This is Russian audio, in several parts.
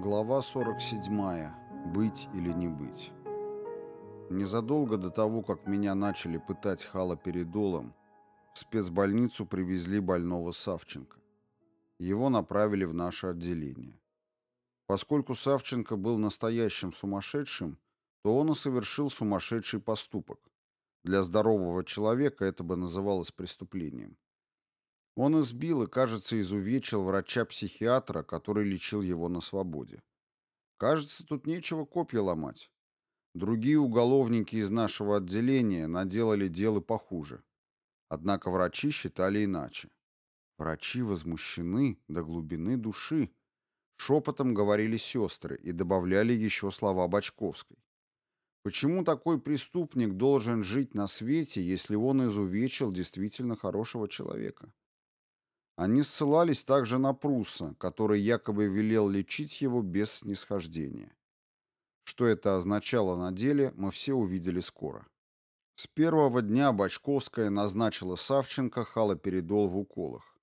Глава 47. Быть или не быть. Незадолго до того, как меня начали пытать халоперидолом, в спецбольницу привезли больного Савченко. Его направили в наше отделение. Поскольку Савченко был настоящим сумасшедшим, то он и совершил сумасшедший поступок. Для здорового человека это бы называлось преступлением. Он избил и, кажется, изувечил врача-психиатра, который лечил его на свободе. Кажется, тут нечего копья ломать. Другие уголовники из нашего отделения наделали дел и похуже. Однако врачи считали иначе. Врачи возмущены до глубины души. Шепотом говорили сестры и добавляли еще слова Бочковской. Почему такой преступник должен жить на свете, если он изувечил действительно хорошего человека? Они ссылались также на Прусса, который якобы велел лечить его без снисхождения. Что это означало на деле, мы все увидели скоро. С первого дня Бочковская назначила Савченко халоперидол в уколах.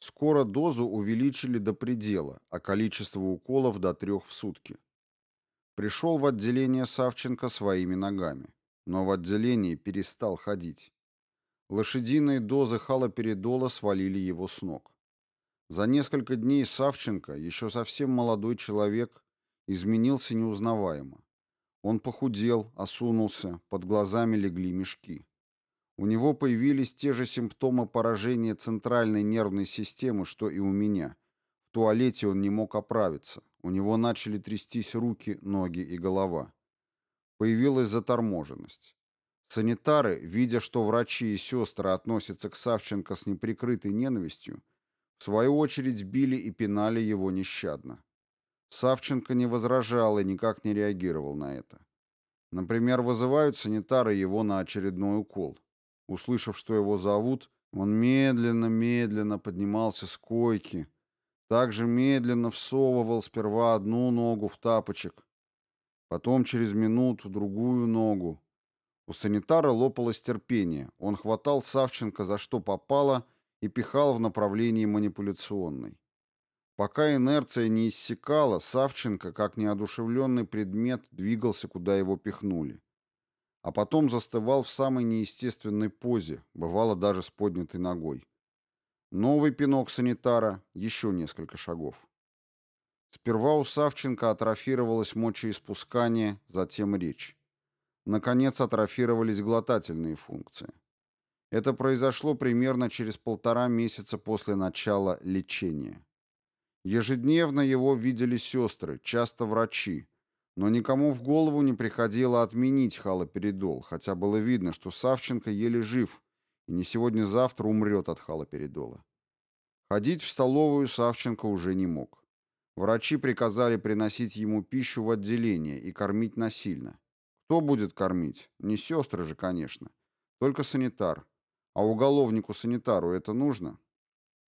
Скоро дозу увеличили до предела, а количество уколов до трех в сутки. Пришел в отделение Савченко своими ногами, но в отделении перестал ходить. Лошадиные дозы халоперидола свалили его с ног. За несколько дней Савченко, еще совсем молодой человек, изменился неузнаваемо. Он похудел, осунулся, под глазами легли мешки. У него появились те же симптомы поражения центральной нервной системы, что и у меня. В туалете он не мог оправиться. У него начали трястись руки, ноги и голова. Появилась заторможенность. Санитары, видя, что врачи и сестры относятся к Савченко с неприкрытой ненавистью, в свою очередь били и пинали его нещадно. Савченко не возражал и никак не реагировал на это. Например, вызывают санитары его на очередной укол. Услышав, что его зовут, он медленно-медленно поднимался с койки, также медленно всовывал сперва одну ногу в тапочек, потом через минуту другую ногу, у санитара лопалось терпение. Он хватал Савченко за что попало и пихал в направлении манипуляционной. Пока инерция не иссякала, Савченко, как неодушевленный предмет, двигался, куда его пихнули. А потом застывал в самой неестественной позе, бывало даже с поднятой ногой. Новый пинок санитара, еще несколько шагов. Сперва у Савченко атрофировалось мочеиспускание, затем речь. Наконец атрофировались глотательные функции. Это произошло примерно через полтора месяца после начала лечения. Ежедневно его видели сестры, часто врачи, но никому в голову не приходило отменить халоперидол, хотя было видно, что Савченко еле жив и не сегодня-завтра умрет от халоперидола. Ходить в столовую Савченко уже не мог. Врачи приказали приносить ему пищу в отделение и кормить насильно. Кто будет кормить? Не сестры же, конечно. Только санитар. А уголовнику-санитару это нужно?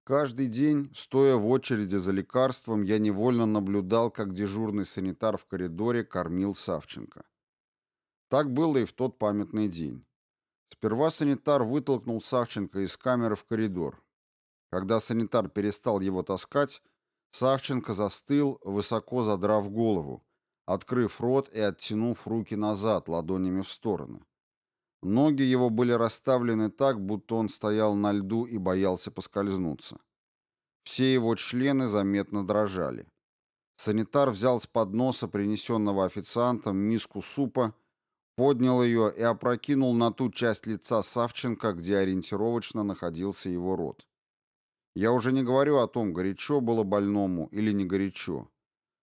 Каждый день, стоя в очереди за лекарством, я невольно наблюдал, как дежурный санитар в коридоре кормил Савченко. Так было и в тот памятный день. Сперва санитар вытолкнул Савченко из камеры в коридор. Когда санитар перестал его таскать, Савченко застыл, высоко задрав голову, открыв рот и оттянув руки назад, ладонями в стороны. Ноги его были расставлены так, будто он стоял на льду и боялся поскользнуться. Все его члены заметно дрожали. Санитар взял с подноса, принесенного официантом, миску супа, поднял ее и опрокинул на ту часть лица Савченко, где ориентировочно находился его рот. Я уже не говорю о том, горячо было больному или не горячо.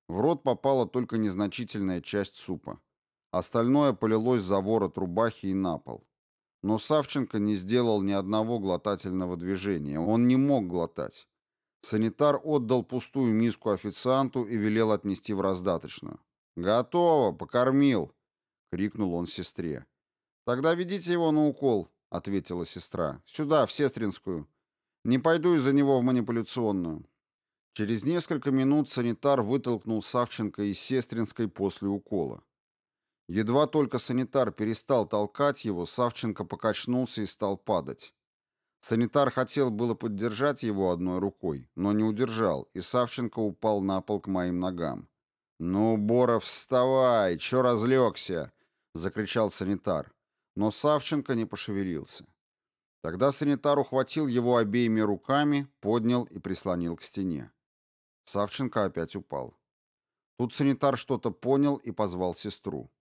В рот попала только незначительная часть супа. Остальное полилось за ворот рубахи и на пол. Но Савченко не сделал ни одного глотательного движения. Он не мог глотать. Санитар отдал пустую миску официанту и велел отнести в раздаточную. «Готово, покормил!» — крикнул он сестре. «Тогда ведите его на укол», — ответила сестра. «Сюда, в сестринскую. Не пойду из-за него в манипуляционную». Через несколько минут санитар вытолкнул Савченко из Сестринской после укола. Едва только санитар перестал толкать его, Савченко покачнулся и стал падать. Санитар хотел было поддержать его одной рукой, но не удержал, и Савченко упал на пол к моим ногам. «Ну, Боров, вставай! Чё разлегся?» — закричал санитар. Но Савченко не пошевелился. Тогда санитар ухватил его обеими руками, поднял и прислонил к стене. Савченко опять упал. Тут санитар что-то понял и позвал сестру.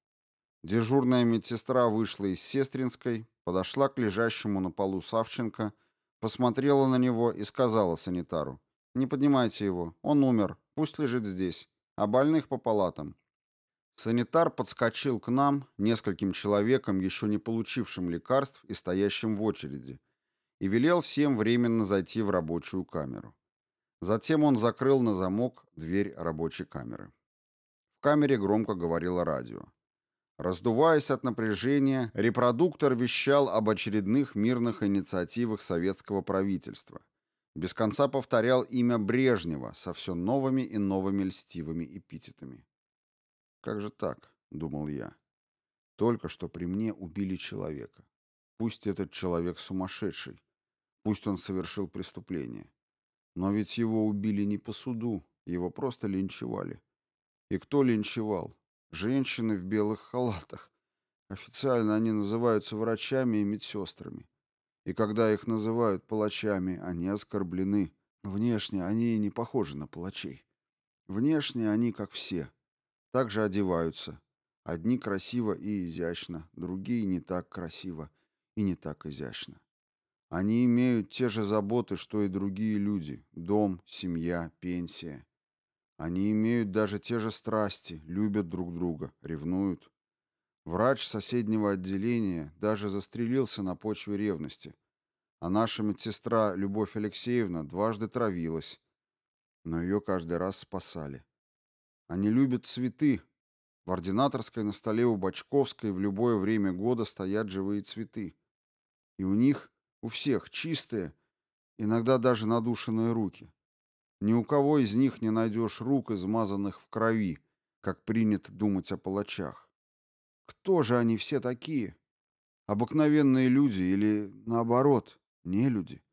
Дежурная медсестра вышла из сестринской, подошла к лежащему на полу Савченко, посмотрела на него и сказала санитару, «Не поднимайте его, он умер, пусть лежит здесь, а больных по палатам». Санитар подскочил к нам, нескольким человекам, еще не получившим лекарств и стоящим в очереди, и велел всем временно зайти в рабочую камеру. Затем он закрыл на замок дверь рабочей камеры. В камере громко говорило радио. Раздуваясь от напряжения, репродуктор вещал об очередных мирных инициативах советского правительства. Без конца повторял имя Брежнева со все новыми и новыми льстивыми эпитетами. «Как же так?» — думал я. «Только что при мне убили человека. Пусть этот человек сумасшедший, пусть он совершил преступление. Но ведь его убили не по суду, его просто линчевали. И кто линчевал? Женщины в белых халатах. Официально они называются врачами и медсестрами. И когда их называют палачами, они оскорблены. Внешне они не похожи на палачей. Внешне они как все. Так же одеваются. Одни красиво и изящно, другие не так красиво и не так изящно. Они имеют те же заботы, что и другие люди. Дом, семья, пенсия. Они имеют даже те же страсти, любят друг друга, ревнуют. Врач соседнего отделения даже застрелился на почве ревности. А наша медсестра Любовь Алексеевна дважды травилась, но ее каждый раз спасали. Они любят цветы. В ординаторской на столе у Бочковской в любое время года стоят живые цветы. И у них, у всех, чистые, иногда даже надушенные руки. Ни у кого из них не найдешь рук, измазанных в крови, как принято думать о палачах. Кто же они все такие? Обыкновенные люди или, наоборот, не люди?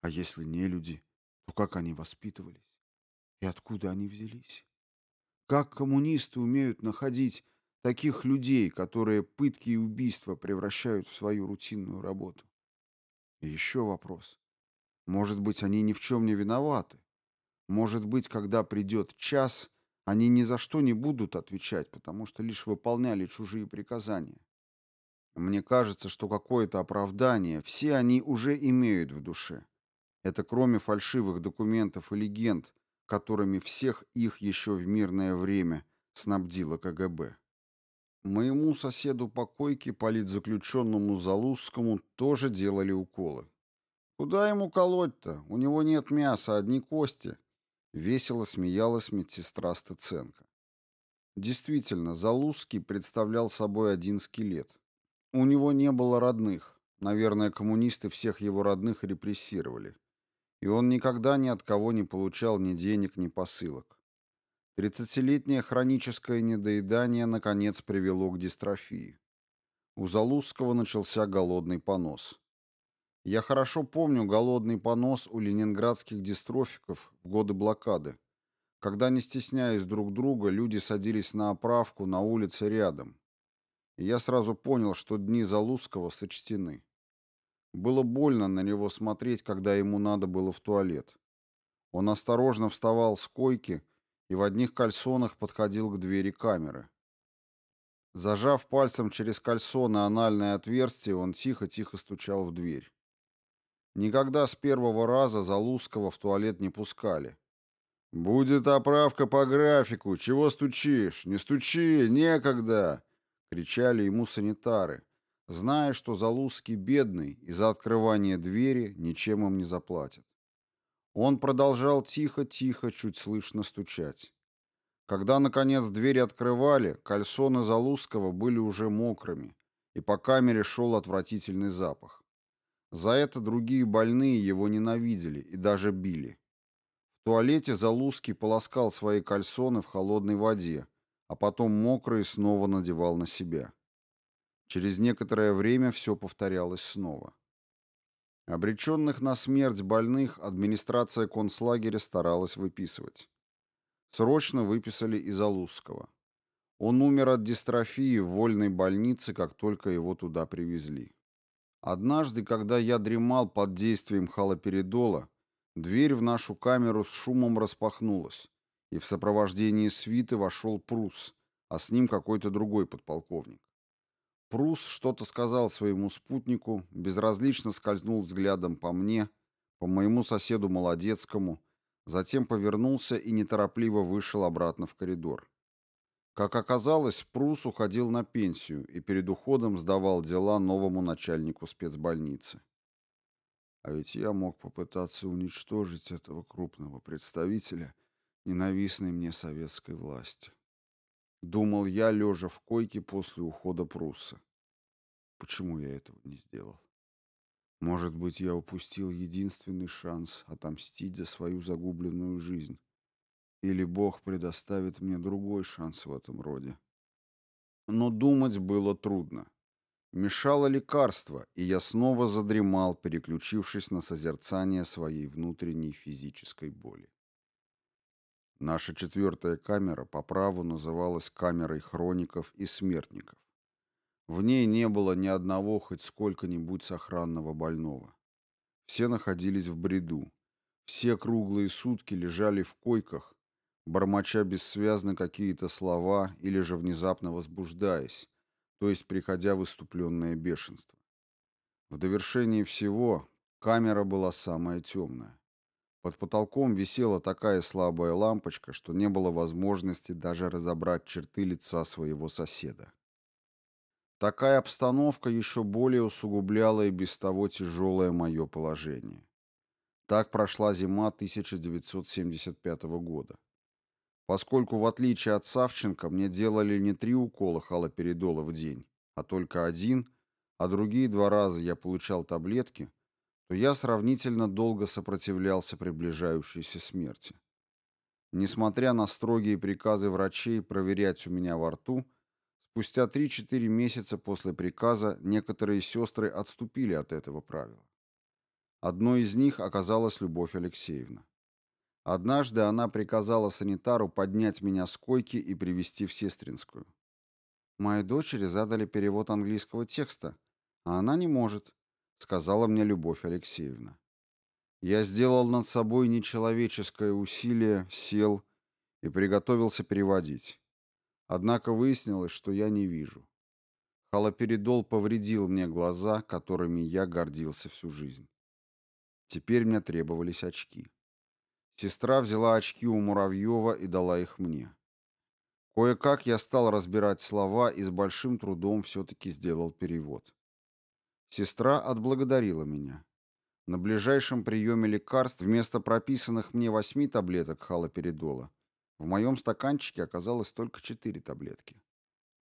А если не люди, то как они воспитывались? И откуда они взялись? Как коммунисты умеют находить таких людей, которые пытки и убийства превращают в свою рутинную работу? И еще вопрос. Может быть, они ни в чем не виноваты? Может быть, когда придет час, они ни за что не будут отвечать, потому что лишь выполняли чужие приказания. Мне кажется, что какое-то оправдание все они уже имеют в душе. Это кроме фальшивых документов и легенд, которыми всех их еще в мирное время снабдило КГБ. Моему соседу по койке, политзаключенному Залузскому, тоже делали уколы. Куда ему колоть-то? У него нет мяса, одни кости. Весело смеялась медсестра Стыценко. Действительно, Залузский представлял собой один скелет. У него не было родных. Наверное, коммунисты всех его родных репрессировали. И он никогда ни от кого не получал ни денег, ни посылок. Тридцатилетнее хроническое недоедание наконец привело к дистрофии. У Залузского начался голодный понос. Я хорошо помню голодный понос у ленинградских дистрофиков в годы блокады, когда, не стесняясь друг друга, люди садились на оправку на улице рядом. И я сразу понял, что дни Залузского сочтены. Было больно на него смотреть, когда ему надо было в туалет. Он осторожно вставал с койки и в одних кальсонах подходил к двери камеры. Зажав пальцем через кальсоны анальное отверстие, он тихо-тихо стучал в дверь. Никогда с первого раза Залузского в туалет не пускали. «Будет оправка по графику. Чего стучишь? Не стучи, некогда!» — кричали ему санитары, зная, что Залузский бедный и за открывание двери ничем им не заплатят. Он продолжал тихо-тихо, чуть слышно стучать. Когда, наконец, двери открывали, кальсоны Залузского были уже мокрыми, и по камере шел отвратительный запах. За это другие больные его ненавидели и даже били. В туалете Залузский полоскал свои кальсоны в холодной воде, а потом мокрые снова надевал на себя. Через некоторое время все повторялось снова. Обреченных на смерть больных администрация концлагеря старалась выписывать. Срочно выписали из Алузского. Он умер от дистрофии в вольной больнице, как только его туда привезли. Однажды, когда я дремал под действием халоперидола, дверь в нашу камеру с шумом распахнулась, и в сопровождении свиты вошел Прус, а с ним какой-то другой подполковник. Прус что-то сказал своему спутнику, безразлично скользнул взглядом по мне, по моему соседу Молодецкому, затем повернулся и неторопливо вышел обратно в коридор. Как оказалось, Прус уходил на пенсию и перед уходом сдавал дела новому начальнику спецбольницы. А ведь я мог попытаться уничтожить этого крупного представителя ненавистной мне советской власти. Думал я, лежа в койке после ухода Прусса. Почему я этого не сделал? Может быть, я упустил единственный шанс отомстить за свою загубленную жизнь. Или Бог предоставит мне другой шанс в этом роде. Но думать было трудно. Мешало лекарство, и я снова задремал, переключившись на созерцание своей внутренней физической боли. Наша четвертая камера по праву называлась камерой хроников и смертников. В ней не было ни одного хоть сколько-нибудь сохранного больного. Все находились в бреду. Все круглые сутки лежали в койках, бормоча бессвязно какие-то слова или же внезапно возбуждаясь, то есть приходя в выступленное бешенство. В довершении всего камера была самая темная. Под потолком висела такая слабая лампочка, что не было возможности даже разобрать черты лица своего соседа. Такая обстановка еще более усугубляла и без того тяжелое мое положение. Так прошла зима 1975 года. Поскольку, в отличие от Савченко, мне делали не три укола халоперидола в день, а только один, а другие два раза я получал таблетки – то я сравнительно долго сопротивлялся приближающейся смерти. Несмотря на строгие приказы врачей проверять у меня во рту, спустя 3-4 месяца после приказа некоторые сестры отступили от этого правила. Одной из них оказалась Любовь Алексеевна. Однажды она приказала санитару поднять меня с койки и привести в Сестринскую. Моей дочери задали перевод английского текста, а она не может сказала мне Любовь Алексеевна. Я сделал над собой нечеловеческое усилие, сел и приготовился переводить. Однако выяснилось, что я не вижу. Халоперидол повредил мне глаза, которыми я гордился всю жизнь. Теперь мне требовались очки. Сестра взяла очки у Муравьева и дала их мне. Кое-как я стал разбирать слова и с большим трудом все-таки сделал перевод. Сестра отблагодарила меня. На ближайшем приеме лекарств вместо прописанных мне восьми таблеток халоперидола в моем стаканчике оказалось только четыре таблетки.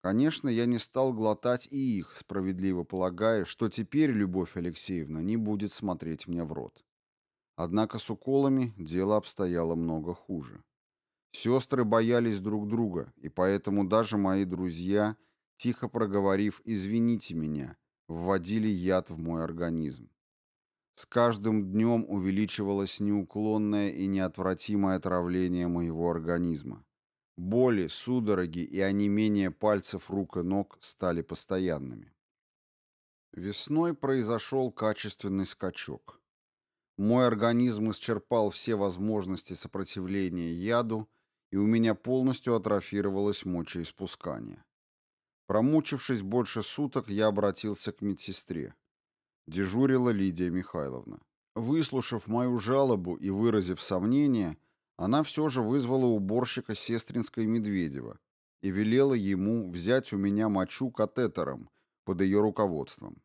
Конечно, я не стал глотать и их, справедливо полагая, что теперь Любовь Алексеевна не будет смотреть мне в рот. Однако с уколами дело обстояло много хуже. Сестры боялись друг друга, и поэтому даже мои друзья, тихо проговорив «извините меня», вводили яд в мой организм. С каждым днем увеличивалось неуклонное и неотвратимое отравление моего организма. Боли, судороги и онемение пальцев рук и ног стали постоянными. Весной произошел качественный скачок. Мой организм исчерпал все возможности сопротивления яду, и у меня полностью атрофировалось мочеиспускание. Промучившись больше суток, я обратился к медсестре. Дежурила Лидия Михайловна. Выслушав мою жалобу и выразив сомнение, она все же вызвала уборщика сестринской Медведева и велела ему взять у меня мочу катетером под ее руководством.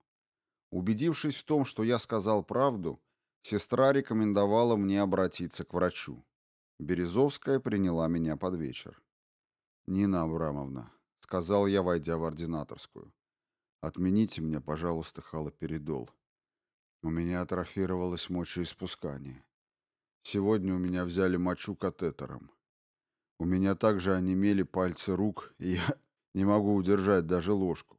Убедившись в том, что я сказал правду, сестра рекомендовала мне обратиться к врачу. Березовская приняла меня под вечер. «Нина Абрамовна, — сказал я, войдя в ординаторскую. «Отмените мне, пожалуйста, халоперидол. У меня атрофировалось мочеиспускание. Сегодня у меня взяли мочу катетером. У меня также онемели пальцы рук, и я не могу удержать даже ложку.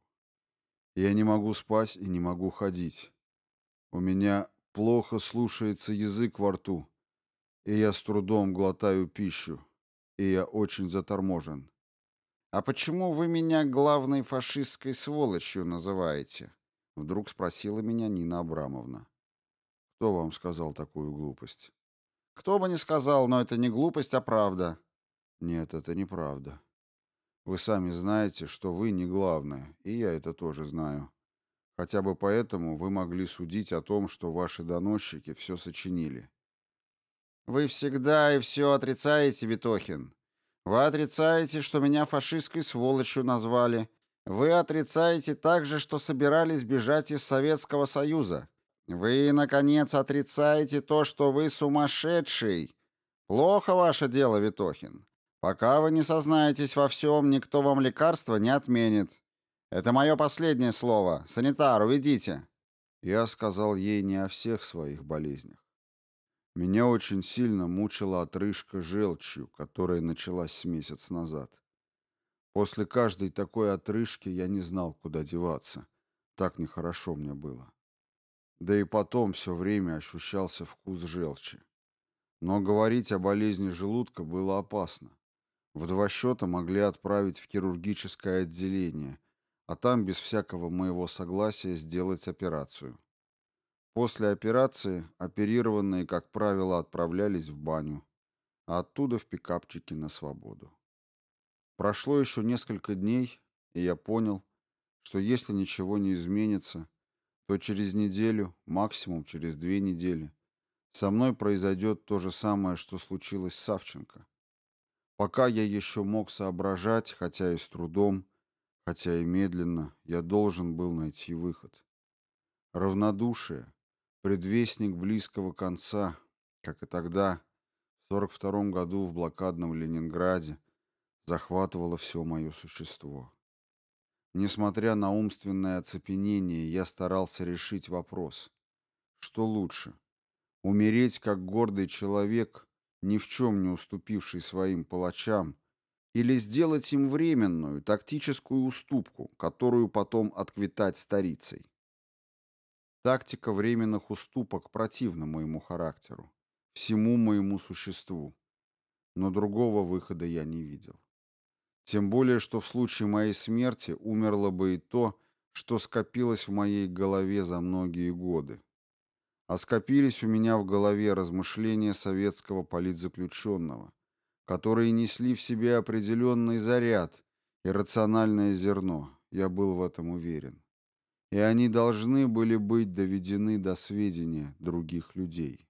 Я не могу спать и не могу ходить. У меня плохо слушается язык во рту, и я с трудом глотаю пищу, и я очень заторможен. «А почему вы меня главной фашистской сволочью называете?» Вдруг спросила меня Нина Абрамовна. «Кто вам сказал такую глупость?» «Кто бы ни сказал, но это не глупость, а правда». «Нет, это неправда. Вы сами знаете, что вы не главное, и я это тоже знаю. Хотя бы поэтому вы могли судить о том, что ваши доносчики все сочинили». «Вы всегда и все отрицаете, Витохин. Вы отрицаете, что меня фашистской сволочью назвали. Вы отрицаете также, что собирались бежать из Советского Союза. Вы, наконец, отрицаете то, что вы сумасшедший. Плохо ваше дело, Витохин. Пока вы не сознаетесь во всем, никто вам лекарства не отменит. Это мое последнее слово. Санитар, уведите. Я сказал ей не о всех своих болезнях. Меня очень сильно мучила отрыжка желчью, которая началась месяц назад. После каждой такой отрыжки я не знал, куда деваться. Так нехорошо мне было. Да и потом все время ощущался вкус желчи. Но говорить о болезни желудка было опасно. В два счета могли отправить в хирургическое отделение, а там без всякого моего согласия сделать операцию. После операции оперированные, как правило, отправлялись в баню, а оттуда в пикапчике на свободу. Прошло еще несколько дней, и я понял, что если ничего не изменится, то через неделю, максимум через две недели, со мной произойдет то же самое, что случилось с Савченко. Пока я еще мог соображать, хотя и с трудом, хотя и медленно, я должен был найти выход. Равнодушие, предвестник близкого конца, как и тогда, в 42 году в блокадном Ленинграде, захватывало все мое существо. Несмотря на умственное оцепенение, я старался решить вопрос. Что лучше? Умереть как гордый человек, ни в чем не уступивший своим палачам, или сделать им временную, тактическую уступку, которую потом отквитать старицей? Тактика временных уступок противна моему характеру, всему моему существу. Но другого выхода я не видел. Тем более, что в случае моей смерти умерло бы и то, что скопилось в моей голове за многие годы. А скопились у меня в голове размышления советского политзаключенного, которые несли в себе определенный заряд и рациональное зерно, я был в этом уверен и они должны были быть доведены до сведения других людей.